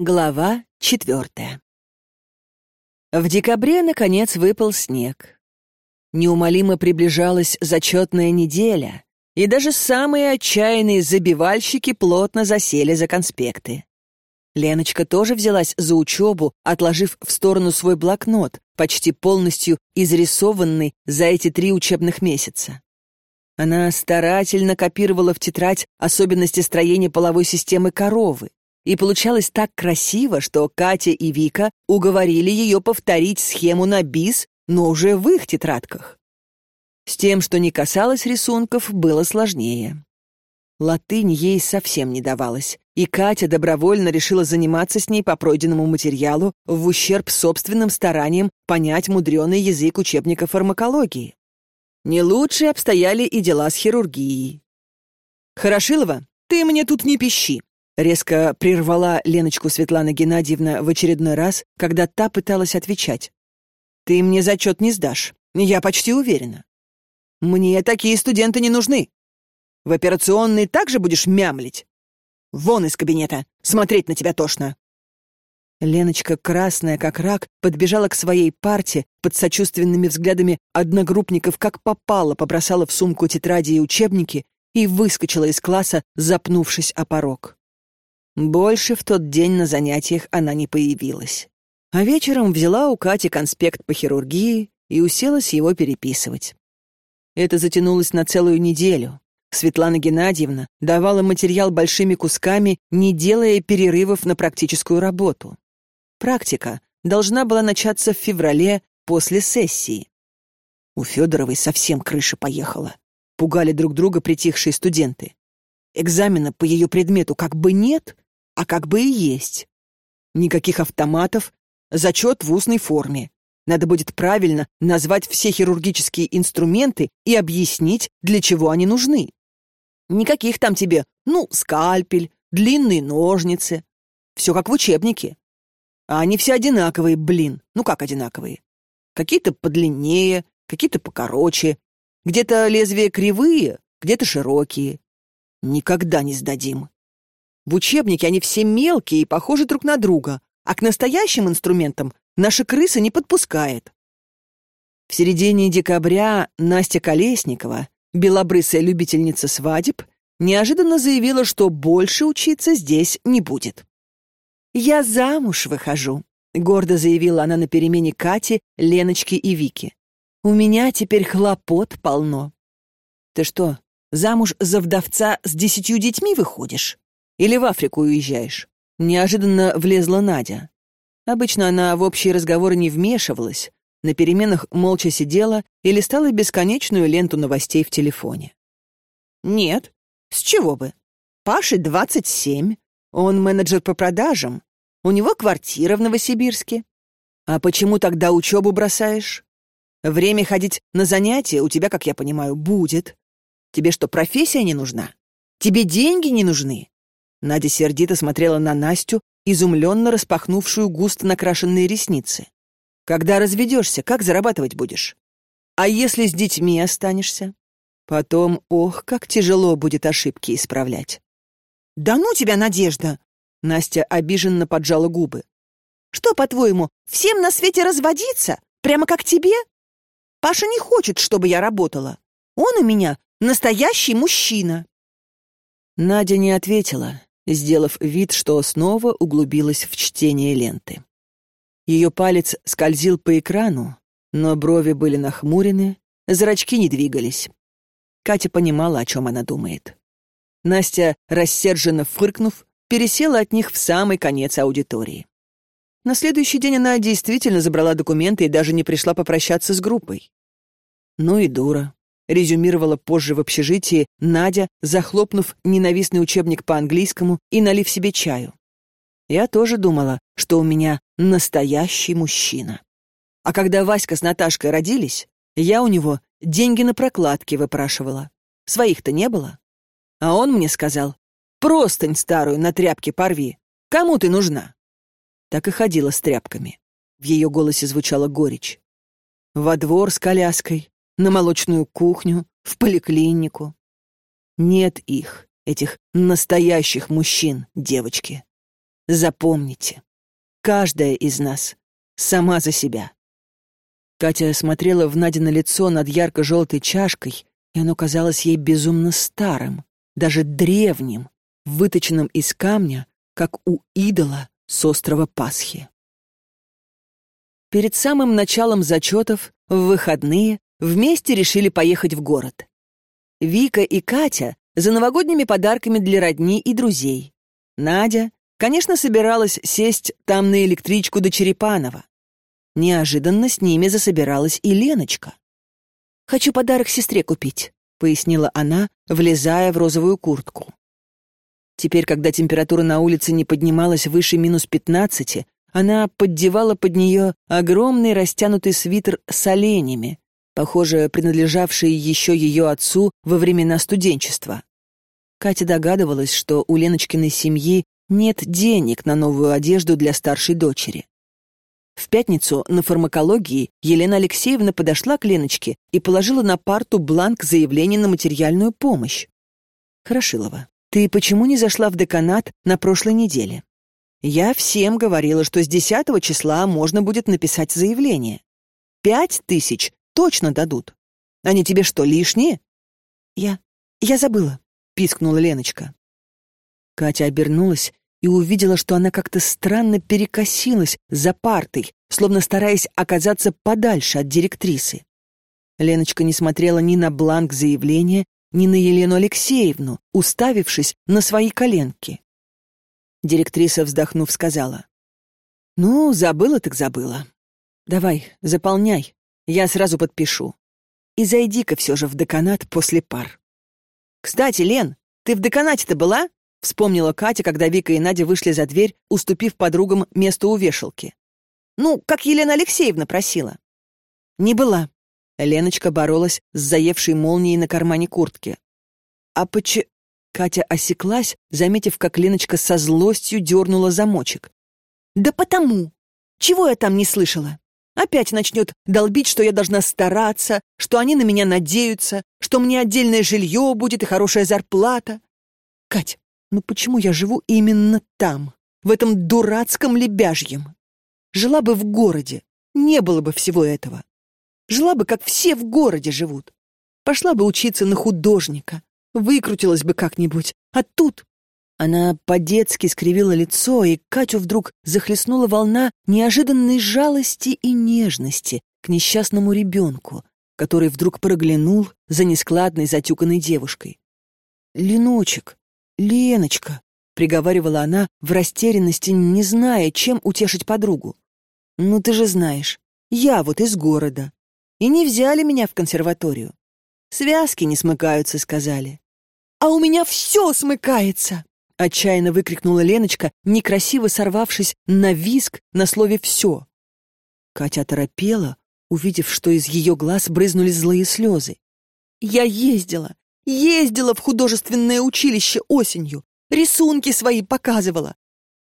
Глава четвертая. В декабре, наконец, выпал снег. Неумолимо приближалась зачетная неделя, и даже самые отчаянные забивальщики плотно засели за конспекты. Леночка тоже взялась за учебу, отложив в сторону свой блокнот, почти полностью изрисованный за эти три учебных месяца. Она старательно копировала в тетрадь особенности строения половой системы коровы, и получалось так красиво, что Катя и Вика уговорили ее повторить схему на бис, но уже в их тетрадках. С тем, что не касалось рисунков, было сложнее. Латынь ей совсем не давалась, и Катя добровольно решила заниматься с ней по пройденному материалу в ущерб собственным стараниям понять мудреный язык учебника фармакологии. Не лучше обстояли и дела с хирургией. «Хорошилова, ты мне тут не пищи!» Резко прервала Леночку Светлана Геннадьевна в очередной раз, когда та пыталась отвечать. «Ты мне зачет не сдашь, я почти уверена. Мне такие студенты не нужны. В операционной также будешь мямлить? Вон из кабинета, смотреть на тебя тошно». Леночка, красная как рак, подбежала к своей парте, под сочувственными взглядами одногруппников как попало побросала в сумку тетради и учебники и выскочила из класса, запнувшись о порог. Больше в тот день на занятиях она не появилась. А вечером взяла у Кати конспект по хирургии и уселась его переписывать. Это затянулось на целую неделю. Светлана Геннадьевна давала материал большими кусками, не делая перерывов на практическую работу. Практика должна была начаться в феврале после сессии. У Федоровой совсем крыша поехала. Пугали друг друга притихшие студенты. Экзамена по ее предмету как бы нет, а как бы и есть. Никаких автоматов, зачет в устной форме. Надо будет правильно назвать все хирургические инструменты и объяснить, для чего они нужны. Никаких там тебе, ну, скальпель, длинные ножницы. Все как в учебнике. А они все одинаковые, блин. Ну как одинаковые? Какие-то подлиннее, какие-то покороче. Где-то лезвия кривые, где-то широкие. Никогда не сдадим. В учебнике они все мелкие и похожи друг на друга, а к настоящим инструментам наша крыса не подпускает. В середине декабря Настя Колесникова, белобрысая любительница свадеб, неожиданно заявила, что больше учиться здесь не будет. «Я замуж выхожу», — гордо заявила она на перемене Кати, Леночки и Вики. «У меня теперь хлопот полно». «Ты что, замуж за вдовца с десятью детьми выходишь?» Или в Африку уезжаешь?» Неожиданно влезла Надя. Обычно она в общие разговоры не вмешивалась, на переменах молча сидела и листала бесконечную ленту новостей в телефоне. «Нет, с чего бы? Паше 27, он менеджер по продажам, у него квартира в Новосибирске. А почему тогда учебу бросаешь? Время ходить на занятия у тебя, как я понимаю, будет. Тебе что, профессия не нужна? Тебе деньги не нужны? Надя сердито смотрела на Настю, изумленно распахнувшую густо накрашенные ресницы. «Когда разведешься, как зарабатывать будешь? А если с детьми останешься? Потом, ох, как тяжело будет ошибки исправлять». «Да ну тебя, Надежда!» Настя обиженно поджала губы. «Что, по-твоему, всем на свете разводиться? Прямо как тебе? Паша не хочет, чтобы я работала. Он у меня настоящий мужчина». Надя не ответила, сделав вид, что снова углубилась в чтение ленты. Ее палец скользил по экрану, но брови были нахмурены, зрачки не двигались. Катя понимала, о чем она думает. Настя, рассерженно фыркнув, пересела от них в самый конец аудитории. На следующий день она действительно забрала документы и даже не пришла попрощаться с группой. Ну и дура резюмировала позже в общежитии Надя, захлопнув ненавистный учебник по английскому и налив себе чаю. Я тоже думала, что у меня настоящий мужчина. А когда Васька с Наташкой родились, я у него деньги на прокладки выпрашивала. Своих-то не было. А он мне сказал, простынь старую на тряпке порви. Кому ты нужна? Так и ходила с тряпками. В ее голосе звучала горечь. Во двор с коляской, на молочную кухню, в поликлинику. Нет их, этих настоящих мужчин, девочки. Запомните, каждая из нас сама за себя. Катя смотрела в Надино лицо над ярко-желтой чашкой, и оно казалось ей безумно старым, даже древним, выточенным из камня, как у идола с острова Пасхи. Перед самым началом зачетов, в выходные, вместе решили поехать в город. Вика и Катя за новогодними подарками для родни и друзей. Надя, конечно, собиралась сесть там на электричку до Черепанова. Неожиданно с ними засобиралась и Леночка. «Хочу подарок сестре купить», — пояснила она, влезая в розовую куртку. Теперь, когда температура на улице не поднималась выше минус пятнадцати, она поддевала под нее огромный растянутый свитер с оленями, похоже, принадлежавший еще ее отцу во времена студенчества. Катя догадывалась, что у Леночкиной семьи нет денег на новую одежду для старшей дочери. В пятницу на фармакологии Елена Алексеевна подошла к Леночке и положила на парту бланк заявления на материальную помощь. «Хорошилова, ты почему не зашла в деканат на прошлой неделе? Я всем говорила, что с 10 числа можно будет написать заявление. Пять тысяч точно дадут. Они тебе что, лишние? Я... я забыла, пискнула Леночка. Катя обернулась и увидела, что она как-то странно перекосилась за партой, словно стараясь оказаться подальше от директрисы. Леночка не смотрела ни на бланк заявления, ни на Елену Алексеевну, уставившись на свои коленки. Директриса, вздохнув, сказала. «Ну, забыла так забыла. Давай, заполняй, я сразу подпишу. И зайди-ка все же в деканат после пар». «Кстати, Лен, ты в деканате-то была?» Вспомнила Катя, когда Вика и Надя вышли за дверь, уступив подругам место у вешалки. «Ну, как Елена Алексеевна просила». «Не была». Леночка боролась с заевшей молнией на кармане куртки. «А поч...» Катя осеклась, заметив, как Леночка со злостью дернула замочек. «Да потому! Чего я там не слышала? Опять начнет долбить, что я должна стараться, что они на меня надеются, что мне отдельное жилье будет и хорошая зарплата. Кать, ну почему я живу именно там, в этом дурацком лебяжьем? Жила бы в городе, не было бы всего этого. Жила бы, как все в городе живут. Пошла бы учиться на художника, Выкрутилась бы как-нибудь. А тут... Она по-детски скривила лицо, и Катю вдруг захлестнула волна неожиданной жалости и нежности к несчастному ребенку, который вдруг проглянул за нескладной затюканной девушкой. «Леночек, Леночка», — приговаривала она в растерянности, не зная, чем утешить подругу. «Ну ты же знаешь, я вот из города. И не взяли меня в консерваторию. Связки не смыкаются, сказали. А у меня все смыкается! Отчаянно выкрикнула Леночка, некрасиво сорвавшись на виск на слове «все». Катя торопела, увидев, что из ее глаз брызнули злые слезы. «Я ездила, ездила в художественное училище осенью, рисунки свои показывала.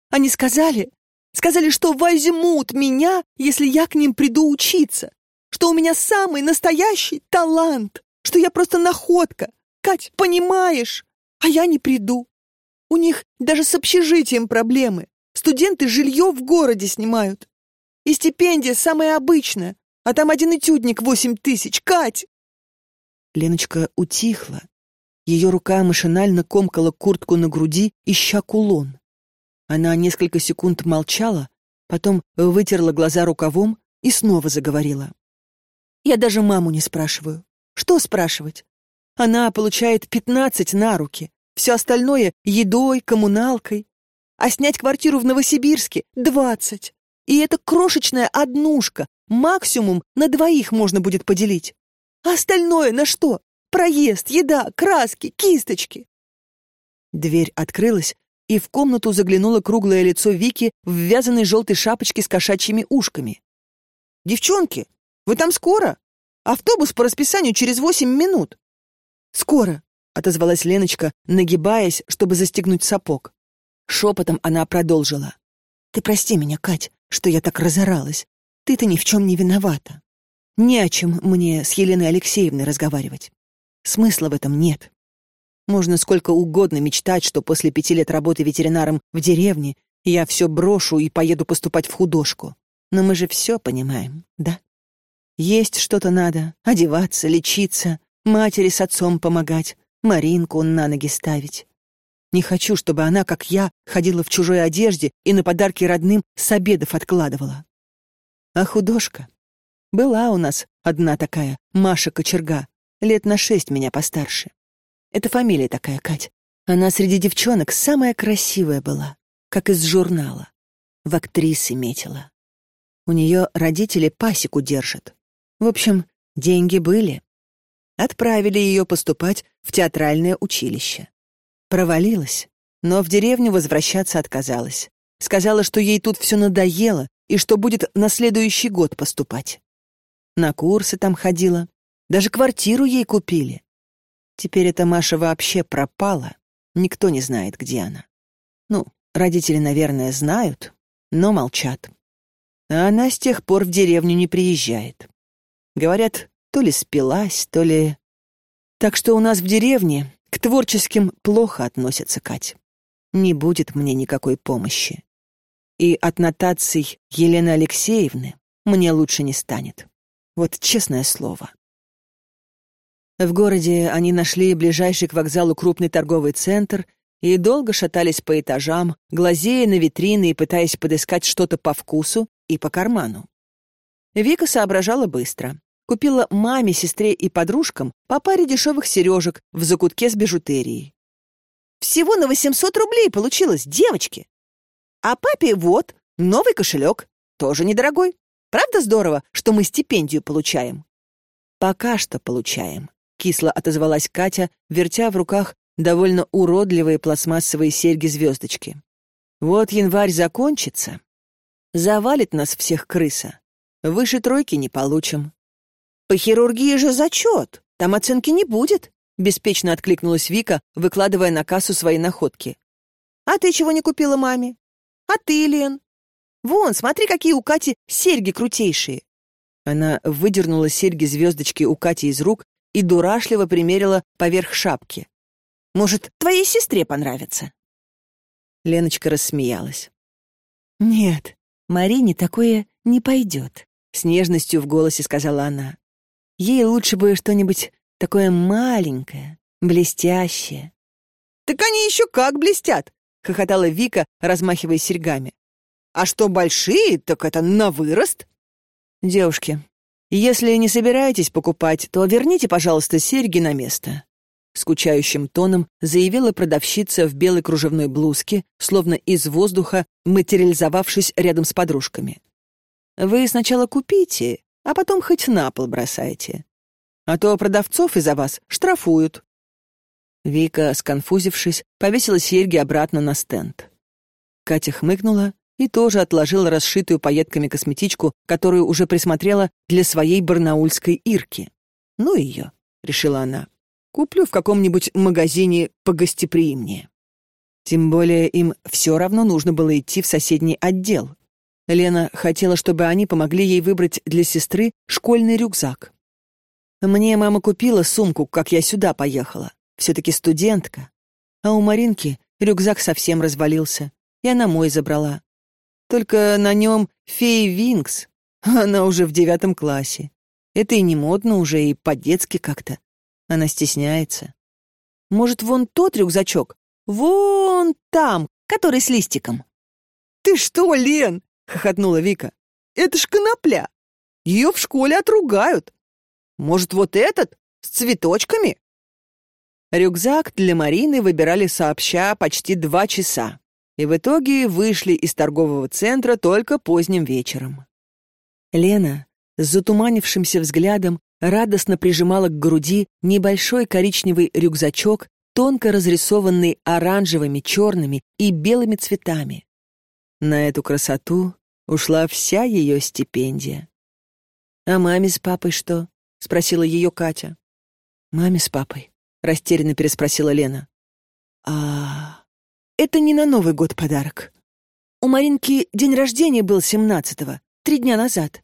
Они сказали, сказали, что возьмут меня, если я к ним приду учиться, что у меня самый настоящий талант что я просто находка. Кать, понимаешь? А я не приду. У них даже с общежитием проблемы. Студенты жилье в городе снимают. И стипендия самая обычная, а там один этюдник восемь тысяч. Кать!» Леночка утихла. Ее рука машинально комкала куртку на груди, ища кулон. Она несколько секунд молчала, потом вытерла глаза рукавом и снова заговорила. «Я даже маму не спрашиваю. Что спрашивать? Она получает пятнадцать на руки, все остальное — едой, коммуналкой. А снять квартиру в Новосибирске — двадцать. И это крошечная однушка, максимум на двоих можно будет поделить. А остальное на что? Проезд, еда, краски, кисточки. Дверь открылась, и в комнату заглянуло круглое лицо Вики в вязаной желтой шапочке с кошачьими ушками. «Девчонки, вы там скоро?» Автобус по расписанию через восемь минут. Скоро, отозвалась Леночка, нагибаясь, чтобы застегнуть сапог. Шепотом она продолжила. Ты прости меня, Кать, что я так разоралась. Ты-то ни в чем не виновата. Не о чем мне с Еленой Алексеевной разговаривать. Смысла в этом нет. Можно сколько угодно мечтать, что после пяти лет работы ветеринаром в деревне Я все брошу и поеду поступать в художку. Но мы же все понимаем, да? Есть что-то надо, одеваться, лечиться, матери с отцом помогать, Маринку на ноги ставить. Не хочу, чтобы она, как я, ходила в чужой одежде и на подарки родным с обедов откладывала. А художка? Была у нас одна такая, Маша Кочерга, лет на шесть меня постарше. Это фамилия такая, Кать. Она среди девчонок самая красивая была, как из журнала. В актрисы метила. У нее родители пасеку держат. В общем, деньги были. Отправили ее поступать в театральное училище. Провалилась, но в деревню возвращаться отказалась. Сказала, что ей тут все надоело и что будет на следующий год поступать. На курсы там ходила. Даже квартиру ей купили. Теперь эта Маша вообще пропала. Никто не знает, где она. Ну, родители, наверное, знают, но молчат. А она с тех пор в деревню не приезжает. Говорят, то ли спилась, то ли... Так что у нас в деревне к творческим плохо относятся, Кать. Не будет мне никакой помощи. И от нотаций Елены Алексеевны мне лучше не станет. Вот честное слово. В городе они нашли ближайший к вокзалу крупный торговый центр и долго шатались по этажам, глазея на витрины и пытаясь подыскать что-то по вкусу и по карману. Вика соображала быстро. Купила маме, сестре и подружкам по паре дешевых сережек в закутке с бижутерией. Всего на 800 рублей получилось, девочки. А папе вот, новый кошелек, тоже недорогой. Правда здорово, что мы стипендию получаем? Пока что получаем, кисло отозвалась Катя, вертя в руках довольно уродливые пластмассовые серьги-звездочки. Вот январь закончится, завалит нас всех крыса. Выше тройки не получим. По хирургии же зачет, там оценки не будет, беспечно откликнулась Вика, выкладывая на кассу свои находки. А ты чего не купила маме? А ты, Лен? Вон, смотри, какие у Кати серьги крутейшие. Она выдернула серьги-звездочки у Кати из рук и дурашливо примерила поверх шапки. Может, твоей сестре понравится?» Леночка рассмеялась. «Нет, Марине такое не пойдет», — с нежностью в голосе сказала она. «Ей лучше бы что-нибудь такое маленькое, блестящее». «Так они еще как блестят!» — хохотала Вика, размахивая серьгами. А что большие, так это на вырост. Девушки, если не собираетесь покупать, то верните, пожалуйста, серьги на место. Скучающим тоном заявила продавщица в белой кружевной блузке, словно из воздуха, материализовавшись рядом с подружками. Вы сначала купите, а потом хоть на пол бросайте. А то продавцов из-за вас штрафуют. Вика, сконфузившись, повесила серьги обратно на стенд. Катя хмыкнула и тоже отложила расшитую пайетками косметичку, которую уже присмотрела для своей барнаульской Ирки. «Ну ее», — решила она, — «куплю в каком-нибудь магазине погостеприимнее». Тем более им все равно нужно было идти в соседний отдел. Лена хотела, чтобы они помогли ей выбрать для сестры школьный рюкзак. Мне мама купила сумку, как я сюда поехала. Все-таки студентка. А у Маринки рюкзак совсем развалился, и она мой забрала. Только на нем феи Винкс. Она уже в девятом классе. Это и не модно уже, и по-детски как-то. Она стесняется. Может, вон тот рюкзачок? Вон там, который с листиком. «Ты что, Лен?» — хохотнула Вика. «Это ж конопля. Ее в школе отругают. Может, вот этот? С цветочками?» Рюкзак для Марины выбирали сообща почти два часа и в итоге вышли из торгового центра только поздним вечером. Лена с затуманившимся взглядом радостно прижимала к груди небольшой коричневый рюкзачок, тонко разрисованный оранжевыми, черными и белыми цветами. На эту красоту ушла вся ее стипендия. «А маме с папой что?» — спросила ее Катя. «Маме с папой?» — растерянно переспросила Лена. «А...» Это не на Новый год подарок. У Маринки день рождения был семнадцатого, три дня назад.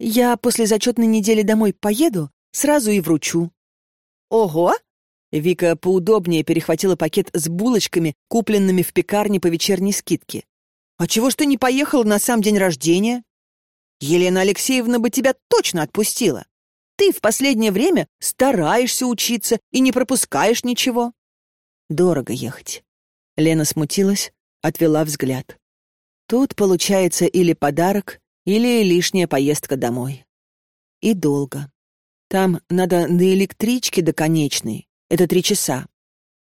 Я после зачетной недели домой поеду, сразу и вручу. Ого! Вика поудобнее перехватила пакет с булочками, купленными в пекарне по вечерней скидке. А чего ж ты не поехала на сам день рождения? Елена Алексеевна бы тебя точно отпустила. Ты в последнее время стараешься учиться и не пропускаешь ничего. Дорого ехать. Лена смутилась, отвела взгляд. Тут получается или подарок, или лишняя поездка домой. И долго. Там надо на электричке до конечной. Это три часа.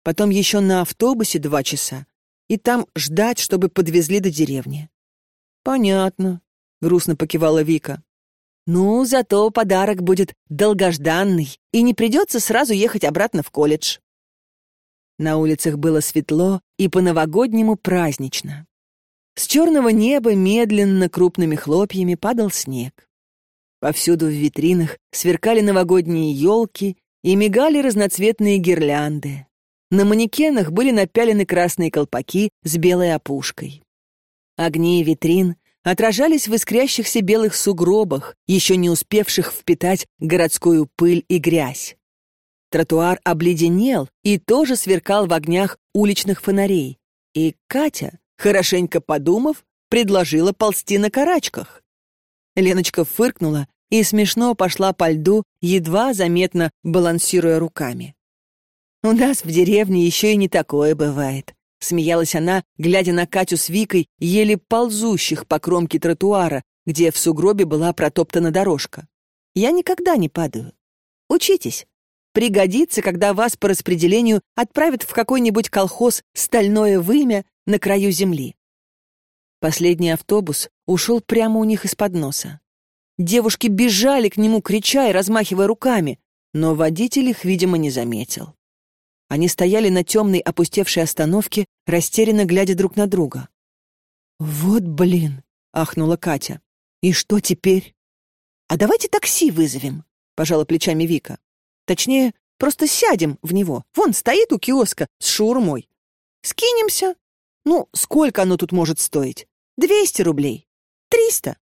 Потом еще на автобусе два часа. И там ждать, чтобы подвезли до деревни. Понятно, грустно покивала Вика. Ну, зато подарок будет долгожданный, и не придется сразу ехать обратно в колледж. На улицах было светло и по-новогоднему празднично. С черного неба медленно крупными хлопьями падал снег. Повсюду в витринах сверкали новогодние елки и мигали разноцветные гирлянды. На манекенах были напялены красные колпаки с белой опушкой. Огни витрин отражались в искрящихся белых сугробах, еще не успевших впитать городскую пыль и грязь. Тротуар обледенел и тоже сверкал в огнях уличных фонарей. И Катя, хорошенько подумав, предложила ползти на карачках. Леночка фыркнула и смешно пошла по льду, едва заметно балансируя руками. «У нас в деревне еще и не такое бывает», Смеялась она, глядя на Катю с Викой, еле ползущих по кромке тротуара, где в сугробе была протоптана дорожка. «Я никогда не падаю. Учитесь. Пригодится, когда вас по распределению отправят в какой-нибудь колхоз «Стальное вымя» на краю земли». Последний автобус ушел прямо у них из-под носа. Девушки бежали к нему, крича и размахивая руками, но водитель их, видимо, не заметил. Они стояли на темной опустевшей остановке, растерянно глядя друг на друга. «Вот блин!» — ахнула Катя. «И что теперь?» «А давайте такси вызовем», — пожала плечами Вика. «Точнее, просто сядем в него. Вон стоит у киоска с шаурмой. Скинемся. Ну, сколько оно тут может стоить? Двести рублей? Триста?»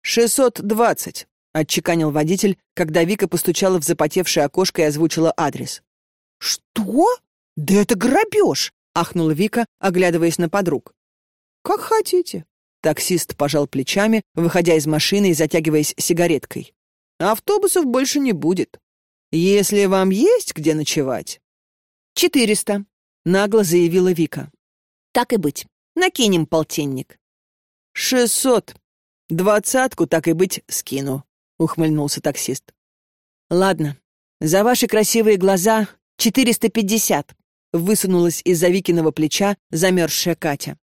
«Шестьсот двадцать», — отчеканил водитель, когда Вика постучала в запотевшее окошко и озвучила адрес. «Что? Да это грабеж!» — ахнула Вика, оглядываясь на подруг. «Как хотите». Таксист пожал плечами, выходя из машины и затягиваясь сигареткой. «Автобусов больше не будет. Если вам есть где ночевать...» «Четыреста», — нагло заявила Вика. «Так и быть. Накинем полтинник». «Шестьсот. Двадцатку, так и быть, скину», — ухмыльнулся таксист. «Ладно. За ваши красивые глаза «Четыреста пятьдесят!» — высунулась из-за Викиного плеча замерзшая Катя.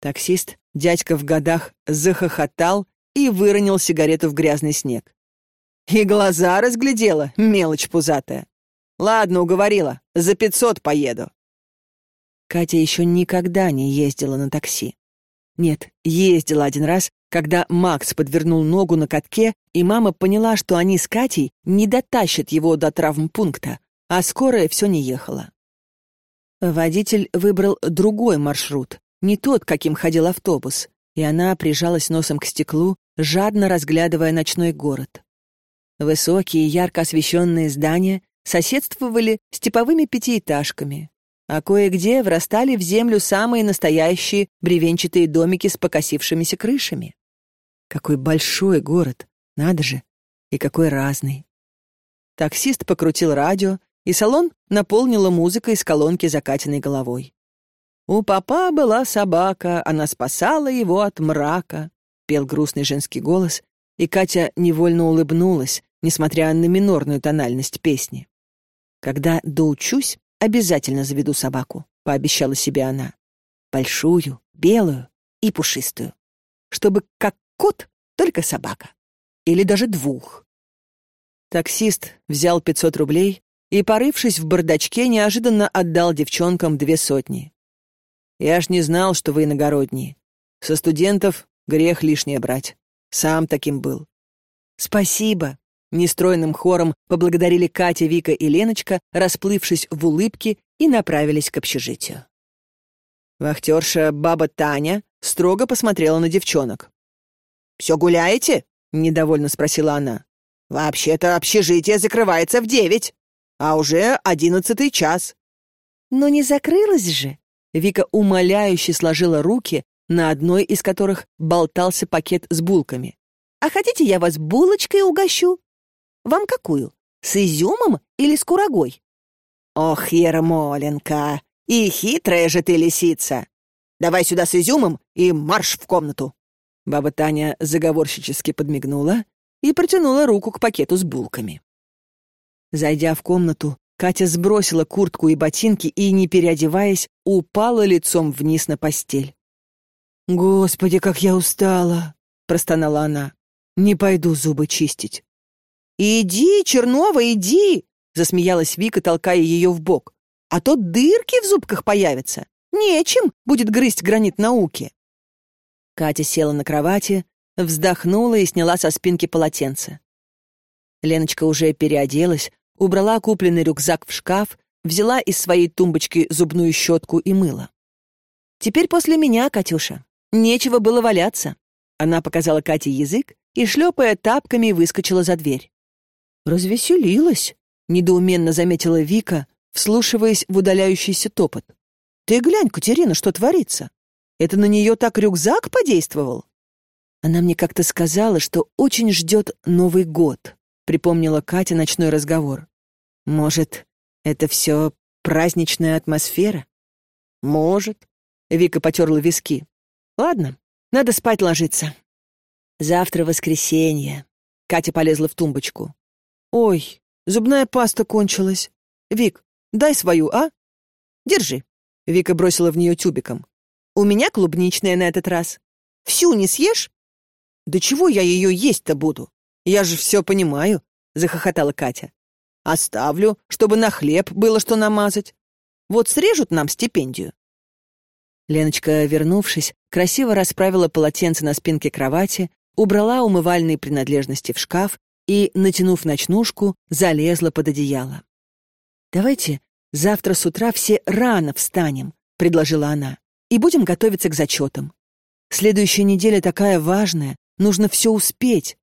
Таксист, дядька в годах, захохотал и выронил сигарету в грязный снег. И глаза разглядела, мелочь пузатая. Ладно, уговорила, за пятьсот поеду. Катя еще никогда не ездила на такси. Нет, ездила один раз, когда Макс подвернул ногу на катке, и мама поняла, что они с Катей не дотащат его до травмпункта, а скорая все не ехала. Водитель выбрал другой маршрут, не тот, каким ходил автобус, и она прижалась носом к стеклу, жадно разглядывая ночной город. Высокие, ярко освещенные здания соседствовали с типовыми пятиэтажками, а кое-где врастали в землю самые настоящие бревенчатые домики с покосившимися крышами. Какой большой город, надо же, и какой разный. Таксист покрутил радио, и салон наполнила музыка из колонки за Катиной головой. «У папа была собака, она спасала его от мрака», — пел грустный женский голос, и Катя невольно улыбнулась, несмотря на минорную тональность песни. «Когда доучусь, обязательно заведу собаку», — пообещала себе она. «Большую, белую и пушистую. Чтобы как кот, только собака. Или даже двух». Таксист взял 500 рублей и, порывшись в бардачке, неожиданно отдал девчонкам две сотни. «Я ж не знал, что вы иногородние. Со студентов грех лишнее брать. Сам таким был». «Спасибо», — нестройным хором поблагодарили Катя, Вика и Леночка, расплывшись в улыбке, и направились к общежитию. Вахтерша баба Таня строго посмотрела на девчонок. «Все гуляете?» — недовольно спросила она. «Вообще-то общежитие закрывается в девять» а уже одиннадцатый час». «Но не закрылась же», — Вика умоляюще сложила руки, на одной из которых болтался пакет с булками. «А хотите, я вас булочкой угощу? Вам какую? С изюмом или с курагой?» «Ох, Ермоленко, и хитрая же ты лисица! Давай сюда с изюмом и марш в комнату!» Баба Таня заговорщически подмигнула и протянула руку к пакету с булками. Зайдя в комнату, Катя сбросила куртку и ботинки и, не переодеваясь, упала лицом вниз на постель. «Господи, как я устала!» — простонала она. «Не пойду зубы чистить». «Иди, Чернова, иди!» — засмеялась Вика, толкая ее в бок. «А то дырки в зубках появятся. Нечем будет грызть гранит науки». Катя села на кровати, вздохнула и сняла со спинки полотенце. Леночка уже переоделась, убрала купленный рюкзак в шкаф, взяла из своей тумбочки зубную щетку и мыло. «Теперь после меня, Катюша. Нечего было валяться». Она показала Кате язык и, шлепая тапками, выскочила за дверь. «Развеселилась», — недоуменно заметила Вика, вслушиваясь в удаляющийся топот. «Ты глянь, Катерина, что творится. Это на нее так рюкзак подействовал?» Она мне как-то сказала, что очень ждет Новый год, припомнила Катя ночной разговор. Может, это все праздничная атмосфера? Может. Вика потерла виски. Ладно, надо спать ложиться. Завтра воскресенье. Катя полезла в тумбочку. Ой, зубная паста кончилась. Вик, дай свою, а? Держи. Вика бросила в нее тюбиком. У меня клубничная на этот раз. Всю не съешь? Да чего я ее есть-то буду? Я же все понимаю, захохотала Катя. Оставлю, чтобы на хлеб было что намазать. Вот срежут нам стипендию. Леночка, вернувшись, красиво расправила полотенце на спинке кровати, убрала умывальные принадлежности в шкаф и, натянув ночнушку, залезла под одеяло. «Давайте завтра с утра все рано встанем», — предложила она, «и будем готовиться к зачетам. Следующая неделя такая важная, нужно все успеть».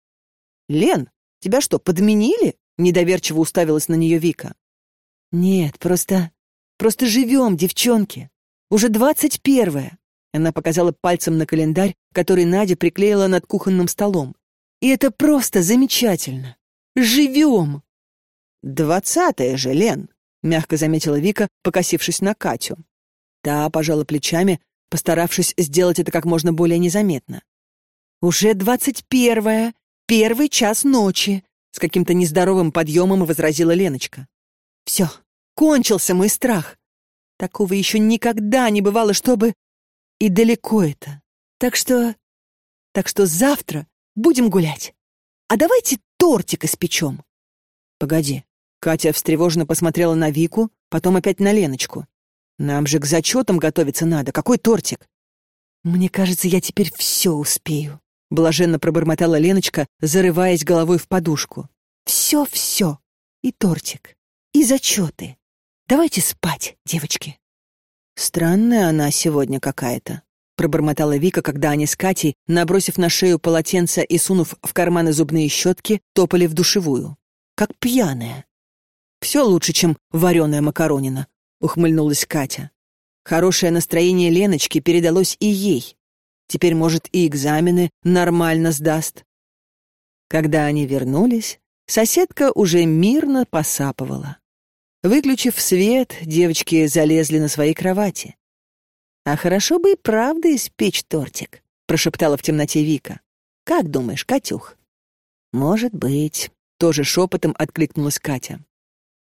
«Лен, тебя что, подменили?» — недоверчиво уставилась на нее Вика. «Нет, просто... просто живем, девчонки. Уже двадцать первое. Она показала пальцем на календарь, который Надя приклеила над кухонным столом. И это просто замечательно. Живем! Двадцатое же, Лен, мягко заметила Вика, покосившись на Катю. Та пожала плечами, постаравшись сделать это как можно более незаметно. «Уже двадцать первое, первый час ночи», — с каким-то нездоровым подъемом возразила Леночка. «Все, кончился мой страх. Такого еще никогда не бывало, чтобы... И далеко это. Так что... Так что завтра будем гулять. А давайте тортик испечем. Погоди. Катя встревоженно посмотрела на Вику, потом опять на Леночку. Нам же к зачетам готовиться надо. Какой тортик? Мне кажется, я теперь все успею. Блаженно пробормотала Леночка, зарываясь головой в подушку. Все-все. И тортик. И зачеты. Давайте спать, девочки. Странная она сегодня какая-то, пробормотала Вика, когда они с Катей, набросив на шею полотенце и сунув в карманы зубные щетки, топали в душевую. Как пьяная. Все лучше, чем вареная макаронина, ухмыльнулась Катя. Хорошее настроение Леночки передалось и ей. Теперь, может, и экзамены нормально сдаст. Когда они вернулись, соседка уже мирно посапывала. Выключив свет, девочки залезли на свои кровати. «А хорошо бы и правда испечь тортик», — прошептала в темноте Вика. «Как думаешь, Катюх?» «Может быть», — тоже шепотом откликнулась Катя.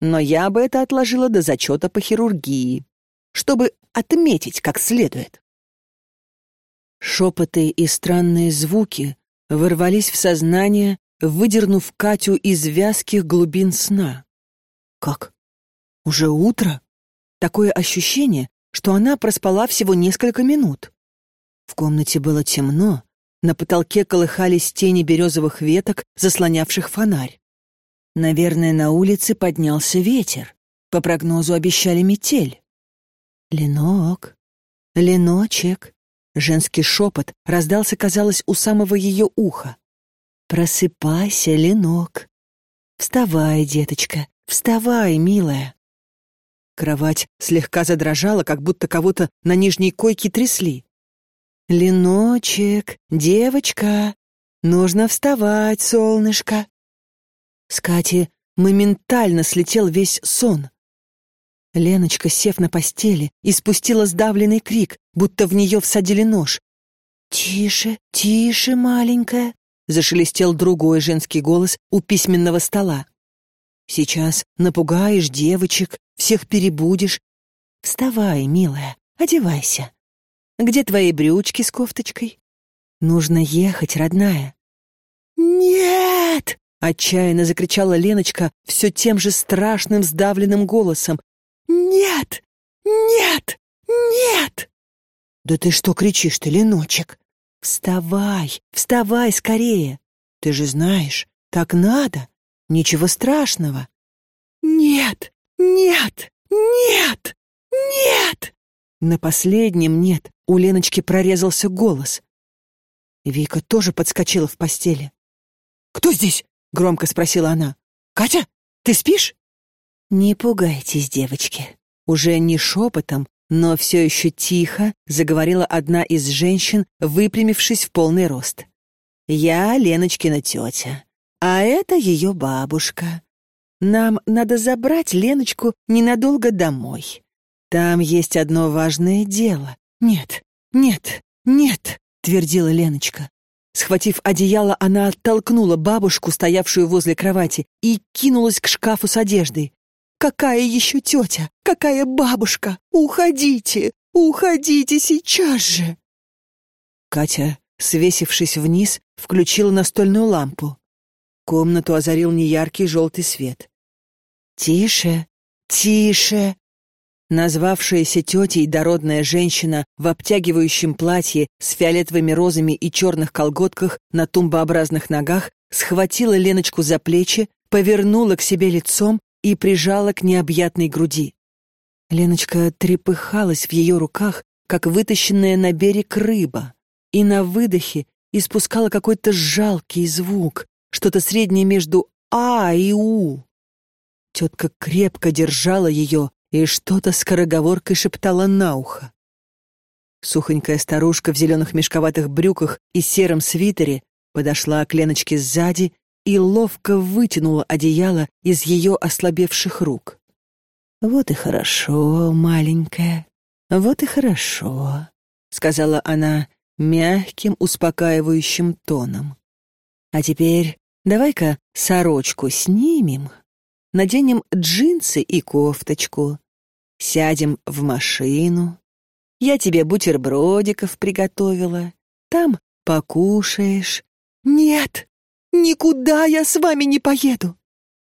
«Но я бы это отложила до зачета по хирургии, чтобы отметить как следует». Шепоты и странные звуки ворвались в сознание, выдернув Катю из вязких глубин сна. «Как? Уже утро? Такое ощущение, что она проспала всего несколько минут. В комнате было темно, на потолке колыхались тени березовых веток, заслонявших фонарь. Наверное, на улице поднялся ветер. По прогнозу обещали метель. «Ленок, Леночек!» Женский шепот раздался, казалось, у самого ее уха. «Просыпайся, Ленок! Вставай, деточка, вставай, милая!» Кровать слегка задрожала, как будто кого-то на нижней койке трясли. «Леночек, девочка, нужно вставать, солнышко!» С Кати моментально слетел весь сон. Леночка, сев на постели, испустила сдавленный крик, будто в нее всадили нож. «Тише, тише, маленькая!» — зашелестел другой женский голос у письменного стола. «Сейчас напугаешь девочек, всех перебудешь. Вставай, милая, одевайся. Где твои брючки с кофточкой? Нужно ехать, родная». «Нет!» — отчаянно закричала Леночка все тем же страшным сдавленным голосом. «Нет! Нет! Нет!» «Да ты что кричишь-то, Леночек? Вставай, вставай скорее! Ты же знаешь, так надо, ничего страшного!» «Нет! Нет! Нет! Нет!» На последнем «нет» у Леночки прорезался голос. Вика тоже подскочила в постели. «Кто здесь?» — громко спросила она. «Катя, ты спишь?» «Не пугайтесь, девочки». Уже не шепотом, но все еще тихо заговорила одна из женщин, выпрямившись в полный рост. «Я Леночкина тетя, а это ее бабушка. Нам надо забрать Леночку ненадолго домой. Там есть одно важное дело. Нет, нет, нет», — твердила Леночка. Схватив одеяло, она оттолкнула бабушку, стоявшую возле кровати, и кинулась к шкафу с одеждой. Какая еще тетя? Какая бабушка? Уходите! Уходите сейчас же!» Катя, свесившись вниз, включила настольную лампу. Комнату озарил неяркий желтый свет. «Тише! Тише!» Назвавшаяся тетей дородная женщина в обтягивающем платье с фиолетовыми розами и черных колготках на тумбообразных ногах схватила Леночку за плечи, повернула к себе лицом и прижала к необъятной груди. Леночка трепыхалась в ее руках, как вытащенная на берег рыба, и на выдохе испускала какой-то жалкий звук, что-то среднее между «а» и «у». Тетка крепко держала ее и что-то скороговоркой шептала на ухо. Сухонькая старушка в зеленых мешковатых брюках и сером свитере подошла к Леночке сзади и ловко вытянула одеяло из ее ослабевших рук. «Вот и хорошо, маленькая, вот и хорошо», — сказала она мягким, успокаивающим тоном. «А теперь давай-ка сорочку снимем, наденем джинсы и кофточку, сядем в машину, я тебе бутербродиков приготовила, там покушаешь». «Нет!» «Никуда я с вами не поеду!»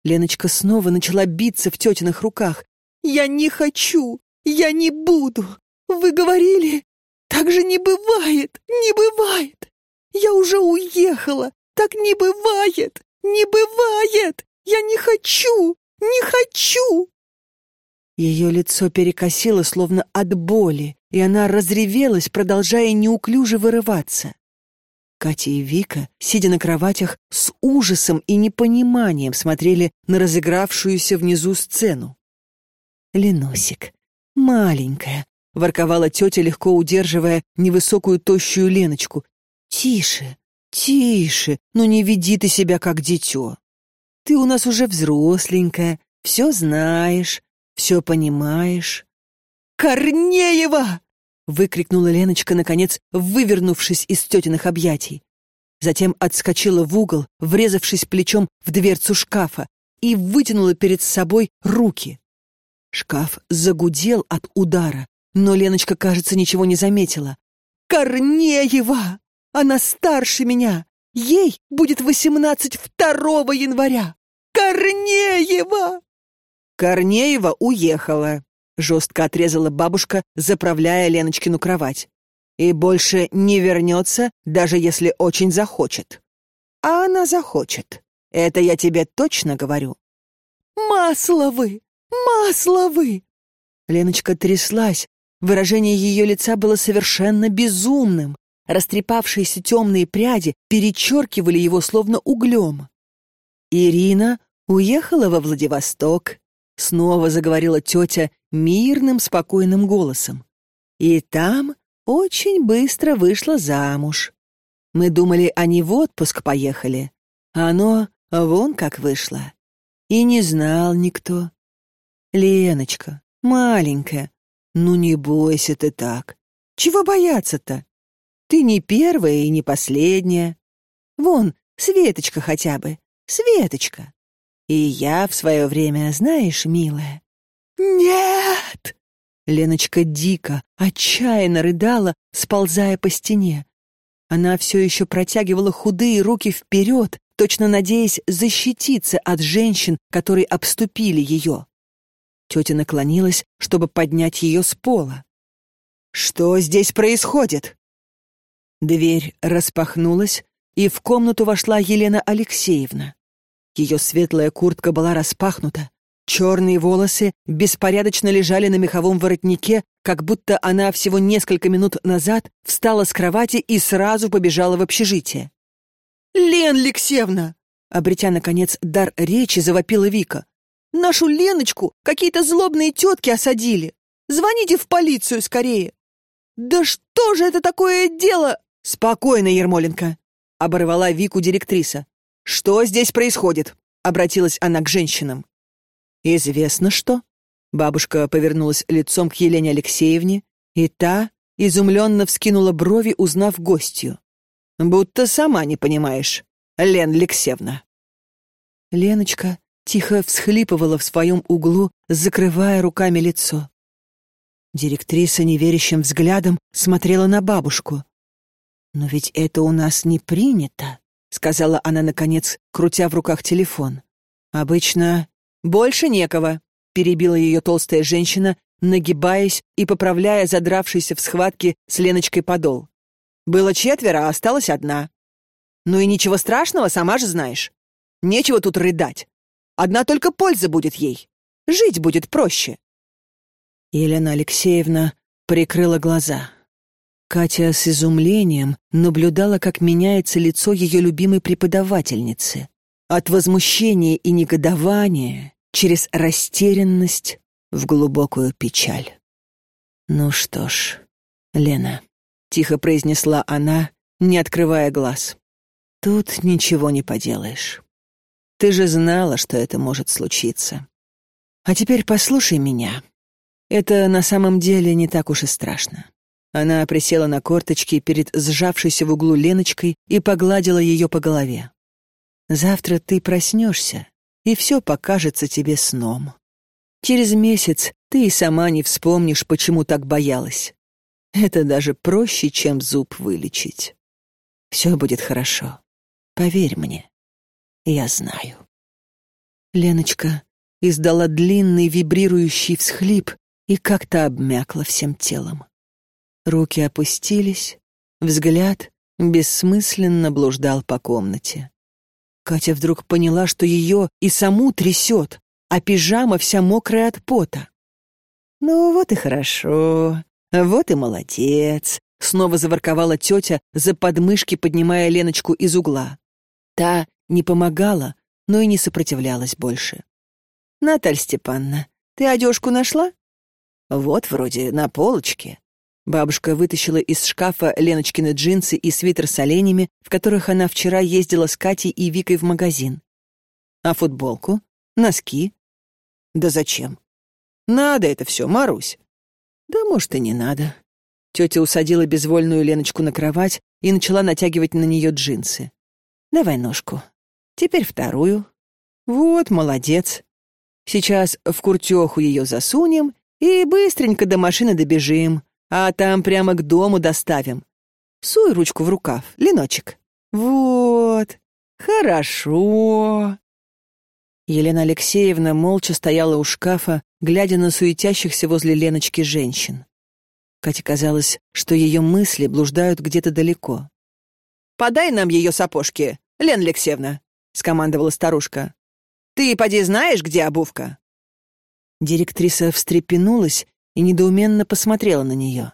Леночка снова начала биться в тетиных руках. «Я не хочу! Я не буду! Вы говорили! Так же не бывает! Не бывает! Я уже уехала! Так не бывает! Не бывает! Я не хочу! Не хочу!» Ее лицо перекосило, словно от боли, и она разревелась, продолжая неуклюже вырываться. Катя и Вика, сидя на кроватях, с ужасом и непониманием смотрели на разыгравшуюся внизу сцену. «Леносик, маленькая», — ворковала тетя, легко удерживая невысокую тощую Леночку. «Тише, тише, ну не веди ты себя как дитё. Ты у нас уже взросленькая, все знаешь, все понимаешь». «Корнеева!» — выкрикнула Леночка, наконец, вывернувшись из тетиных объятий. Затем отскочила в угол, врезавшись плечом в дверцу шкафа, и вытянула перед собой руки. Шкаф загудел от удара, но Леночка, кажется, ничего не заметила. «Корнеева! Она старше меня! Ей будет восемнадцать второго января! Корнеева!» Корнеева уехала, Жестко отрезала бабушка, заправляя Леночкину кровать. И больше не вернется, даже если очень захочет. А она захочет. Это я тебе точно говорю. «Масловы! Масловы!» Леночка тряслась. Выражение ее лица было совершенно безумным. Растрепавшиеся темные пряди перечеркивали его словно углем. Ирина уехала во Владивосток. Снова заговорила тетя мирным, спокойным голосом. И там очень быстро вышла замуж. Мы думали, они в отпуск поехали, оно вон как вышло. И не знал никто. Леночка, маленькая, ну не бойся ты так. Чего бояться-то? Ты не первая и не последняя. Вон, Светочка хотя бы, Светочка. И я в свое время, знаешь, милая. Нет! Леночка дико, отчаянно рыдала, сползая по стене. Она все еще протягивала худые руки вперед, точно надеясь защититься от женщин, которые обступили ее. Тетя наклонилась, чтобы поднять ее с пола. «Что здесь происходит?» Дверь распахнулась, и в комнату вошла Елена Алексеевна. Ее светлая куртка была распахнута, черные волосы беспорядочно лежали на меховом воротнике, как будто она всего несколько минут назад встала с кровати и сразу побежала в общежитие. «Лен Алексеевна!» Обретя, наконец, дар речи, завопила Вика. «Нашу Леночку какие-то злобные тетки осадили. Звоните в полицию скорее!» «Да что же это такое дело?» «Спокойно, Ермоленко!» — оборвала Вику директриса. «Что здесь происходит?» — обратилась она к женщинам. «Известно что». Бабушка повернулась лицом к Елене Алексеевне, и та изумленно вскинула брови, узнав гостью. «Будто сама не понимаешь, Лен Алексеевна». Леночка тихо всхлипывала в своем углу, закрывая руками лицо. Директриса неверящим взглядом смотрела на бабушку. «Но ведь это у нас не принято», сказала она, наконец, крутя в руках телефон. «Обычно больше некого», — перебила ее толстая женщина, нагибаясь и поправляя задравшийся в схватке с Леночкой подол. «Было четверо, а осталась одна. Ну и ничего страшного, сама же знаешь. Нечего тут рыдать. Одна только польза будет ей. Жить будет проще». Елена Алексеевна прикрыла глаза. Катя с изумлением наблюдала, как меняется лицо ее любимой преподавательницы. От возмущения и негодования через растерянность в глубокую печаль. «Ну что ж, Лена», — тихо произнесла она, не открывая глаз, — «тут ничего не поделаешь. Ты же знала, что это может случиться. А теперь послушай меня. Это на самом деле не так уж и страшно. Она присела на корточки перед сжавшейся в углу Леночкой и погладила ее по голове. «Завтра ты проснешься, и все покажется тебе сном. Через месяц ты и сама не вспомнишь, почему так боялась. Это даже проще, чем зуб вылечить. Все будет хорошо. Поверь мне. Я знаю». Леночка издала длинный вибрирующий всхлип и как-то обмякла всем телом. Руки опустились, взгляд бессмысленно блуждал по комнате. Катя вдруг поняла, что ее и саму трясет, а пижама вся мокрая от пота. «Ну вот и хорошо, вот и молодец», — снова заворковала тетя, за подмышки поднимая Леночку из угла. Та не помогала, но и не сопротивлялась больше. «Наталья Степановна, ты одежку нашла?» «Вот вроде на полочке», Бабушка вытащила из шкафа Леночкины джинсы и свитер с оленями, в которых она вчера ездила с Катей и Викой в магазин. А футболку? Носки? Да зачем? Надо это все, Марусь. Да, может, и не надо. Тетя усадила безвольную Леночку на кровать и начала натягивать на нее джинсы. Давай ножку. Теперь вторую. Вот, молодец. Сейчас в куртеху ее засунем и быстренько до машины добежим, а там прямо к дому доставим. Суй ручку в рукав, Леночек. Вот, хорошо. Елена Алексеевна молча стояла у шкафа, глядя на суетящихся возле Леночки женщин. Кате казалось, что ее мысли блуждают где-то далеко. «Подай нам ее сапожки, Лена Алексеевна», — скомандовала старушка. «Ты, поди, знаешь, где обувка?» Директриса встрепенулась и недоуменно посмотрела на нее.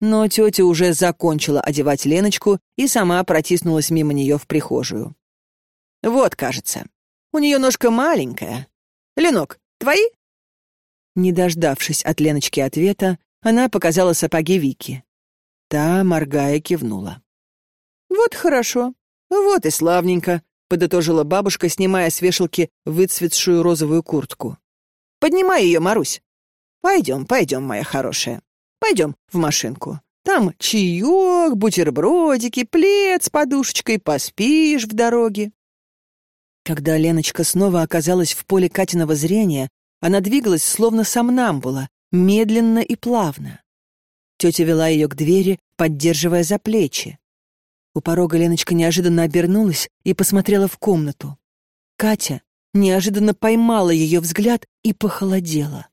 Но тетя уже закончила одевать Леночку и сама протиснулась мимо нее в прихожую. «Вот, кажется. У нее ножка маленькая. Ленок, твои?» Не дождавшись от Леночки ответа, она показала сапоги Вики. Та, моргая, кивнула. «Вот хорошо, вот и славненько», — подытожила бабушка, снимая с вешалки выцветшую розовую куртку. «Поднимай ее, Марусь. Пойдем, пойдем, моя хорошая. Пойдем в машинку. Там чаек, бутербродики, плед с подушечкой, поспишь в дороге». Когда Леночка снова оказалась в поле Катиного зрения, она двигалась словно сомнамбула, медленно и плавно. Тетя вела ее к двери, поддерживая за плечи. У порога Леночка неожиданно обернулась и посмотрела в комнату. Катя неожиданно поймала ее взгляд и похолодела.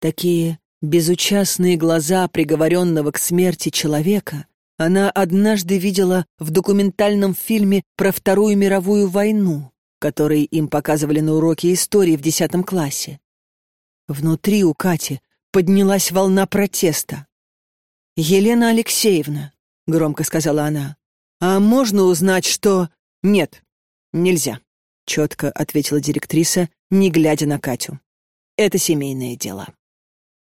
Такие безучастные глаза приговоренного к смерти человека она однажды видела в документальном фильме про Вторую мировую войну, который им показывали на уроке истории в десятом классе. Внутри у Кати поднялась волна протеста. «Елена Алексеевна», — громко сказала она, — «а можно узнать, что...» «Нет, нельзя», — четко ответила директриса, не глядя на Катю. «Это семейное дело».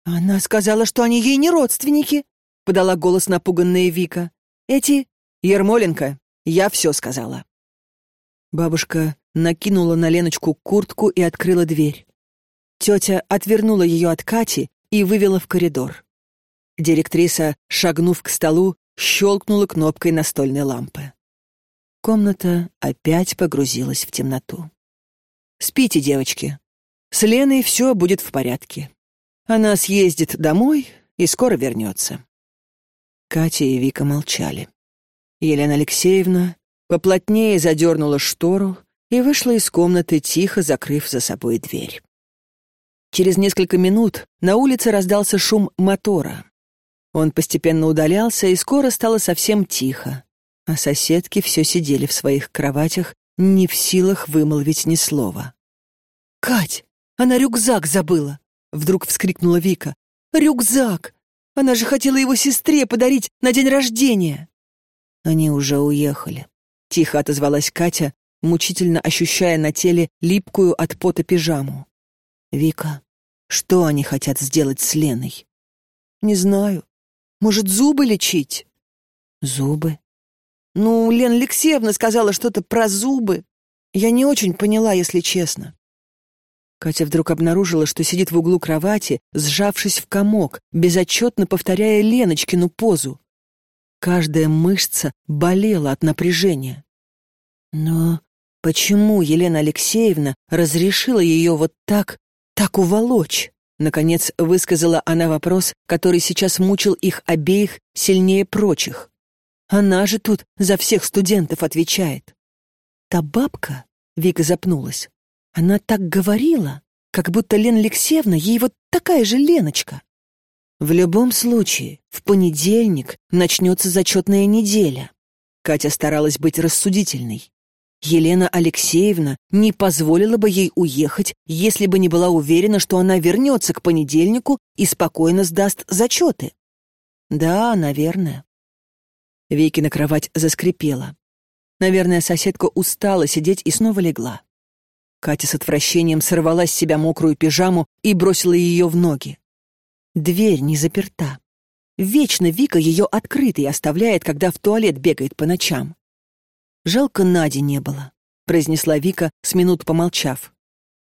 «Она сказала, что они ей не родственники», — подала голос напуганная Вика. «Эти...» «Ермоленко, я все сказала». Бабушка накинула на Леночку куртку и открыла дверь. Тетя отвернула ее от Кати и вывела в коридор. Директриса, шагнув к столу, щелкнула кнопкой настольной лампы. Комната опять погрузилась в темноту. «Спите, девочки. С Леной все будет в порядке. Она съездит домой и скоро вернется». Катя и Вика молчали. Елена Алексеевна поплотнее задернула штору и вышла из комнаты, тихо закрыв за собой дверь. Через несколько минут на улице раздался шум мотора. Он постепенно удалялся, и скоро стало совсем тихо, а соседки все сидели в своих кроватях, не в силах вымолвить ни слова. «Кать, она рюкзак забыла!» Вдруг вскрикнула Вика. «Рюкзак! Она же хотела его сестре подарить на день рождения!» Они уже уехали. Тихо отозвалась Катя, мучительно ощущая на теле липкую от пота пижаму. «Вика, что они хотят сделать с Леной?» «Не знаю. Может, зубы лечить?» «Зубы?» «Ну, Лена Алексеевна сказала что-то про зубы. Я не очень поняла, если честно. Катя вдруг обнаружила, что сидит в углу кровати, сжавшись в комок, безотчетно повторяя Леночкину позу. Каждая мышца болела от напряжения. Но почему Елена Алексеевна разрешила ее вот так, так уволочь? Наконец высказала она вопрос, который сейчас мучил их обеих сильнее прочих. Она же тут за всех студентов отвечает. Та бабка, Вика запнулась, она так говорила, как будто Лена Алексеевна ей вот такая же Леночка. В любом случае, в понедельник начнется зачетная неделя. Катя старалась быть рассудительной. Елена Алексеевна не позволила бы ей уехать, если бы не была уверена, что она вернется к понедельнику и спокойно сдаст зачеты. Да, наверное. Викина кровать заскрипела. Наверное, соседка устала сидеть и снова легла. Катя с отвращением сорвала с себя мокрую пижаму и бросила ее в ноги. Дверь не заперта. Вечно Вика ее открытой оставляет, когда в туалет бегает по ночам. «Жалко, Нади не было», — произнесла Вика, с минут помолчав.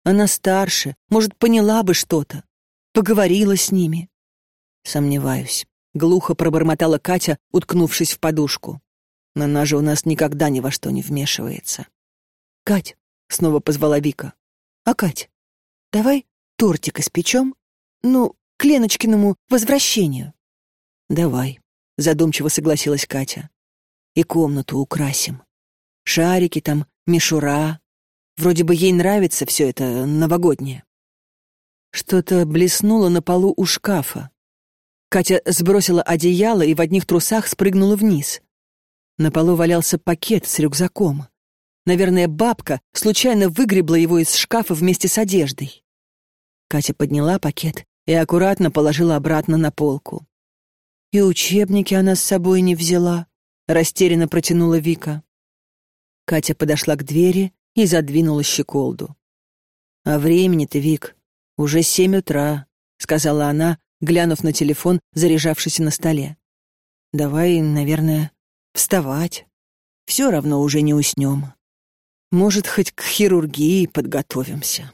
«Она старше, может, поняла бы что-то. Поговорила с ними». «Сомневаюсь», — глухо пробормотала Катя, уткнувшись в подушку. «Она же у нас никогда ни во что не вмешивается». «Кать, снова позвала Вика. «А, Кать, давай тортик испечем? Ну, к Леночкиному возвращению». «Давай», — задумчиво согласилась Катя. «И комнату украсим. Шарики там, мишура. Вроде бы ей нравится все это новогоднее». Что-то блеснуло на полу у шкафа. Катя сбросила одеяло и в одних трусах спрыгнула вниз. На полу валялся пакет с рюкзаком. Наверное, бабка случайно выгребла его из шкафа вместе с одеждой. Катя подняла пакет и аккуратно положила обратно на полку. «И учебники она с собой не взяла», — растерянно протянула Вика. Катя подошла к двери и задвинула щеколду. «А времени-то, Вик, уже семь утра. сказала она, глянув на телефон, заряжавшийся на столе. «Давай, наверное, вставать. Все равно уже не уснем. Может, хоть к хирургии подготовимся».